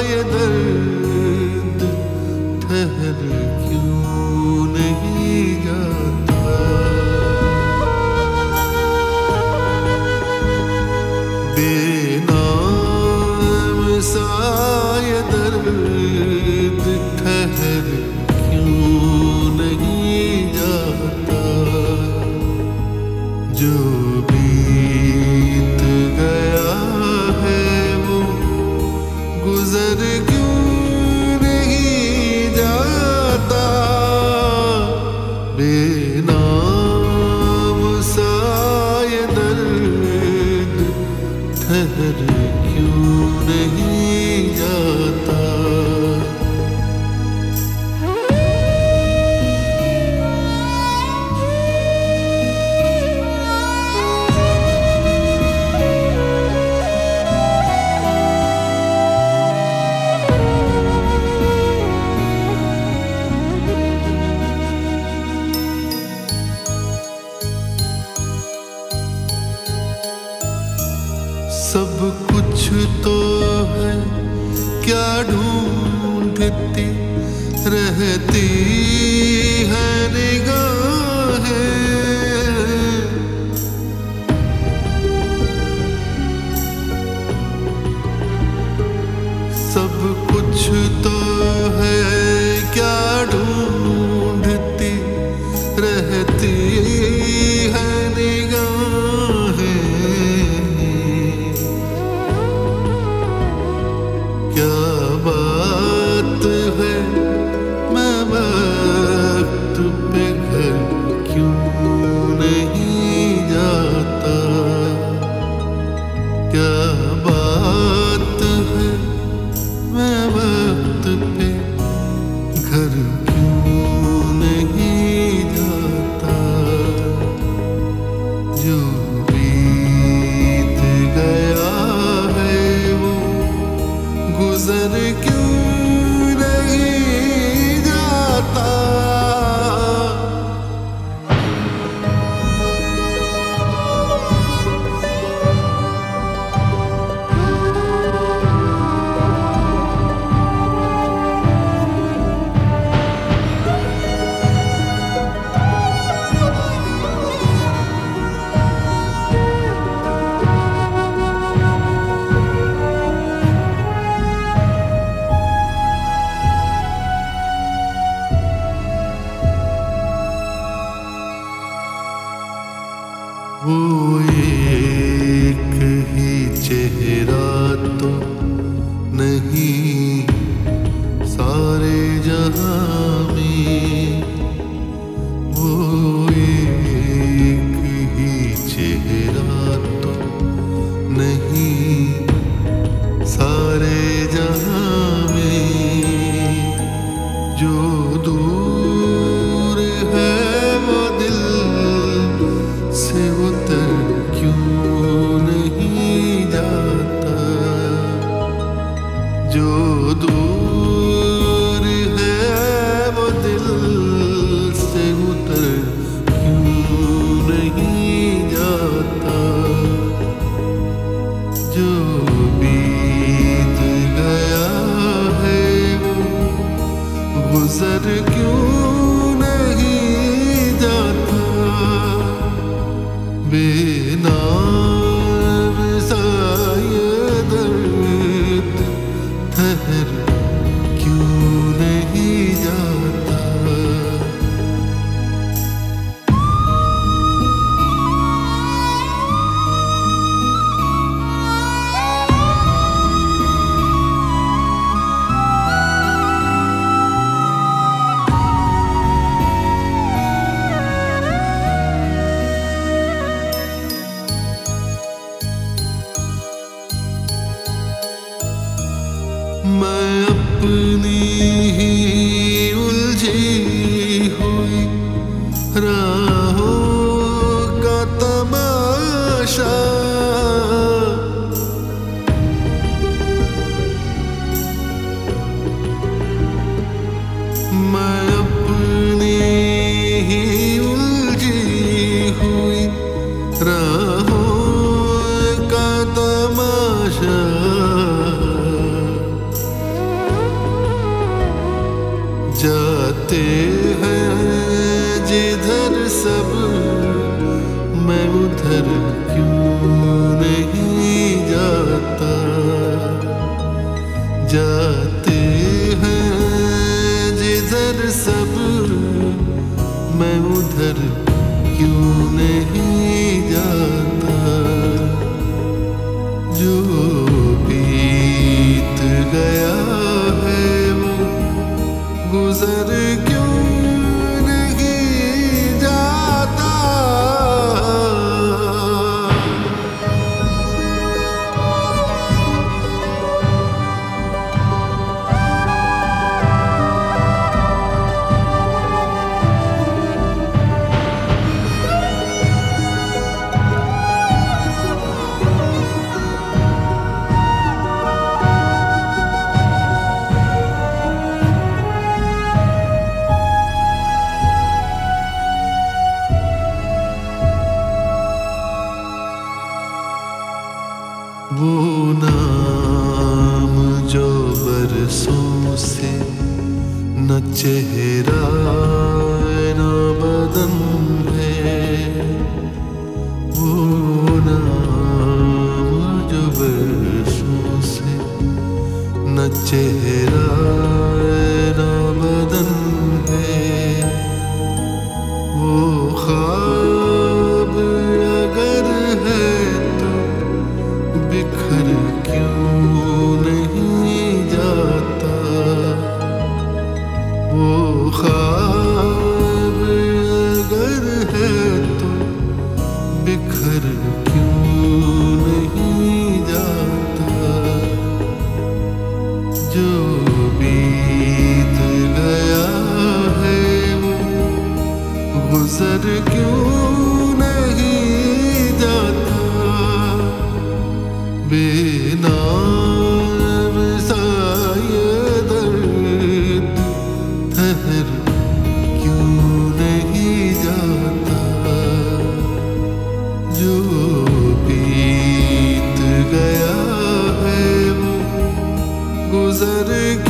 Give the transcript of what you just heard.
ये दर्द ठहर क्यों नहीं जाता? सब कुछ तो है। क्या ढूंढती रहती है निगाह? सब कुछ तो Ooh. जो बीत गया है वो गुजर क्यों नहीं जाता? बिना पत्थर क्यों नहीं जाता? जा बरसों से न चेहरा न बदन है। वो नाम जो बरसों से न चेहरा गुजर क्यों नहीं जाता? बेना साये दर्द ठहर क्यों नहीं जाता? जो बीत गया है वो गुजर क्यों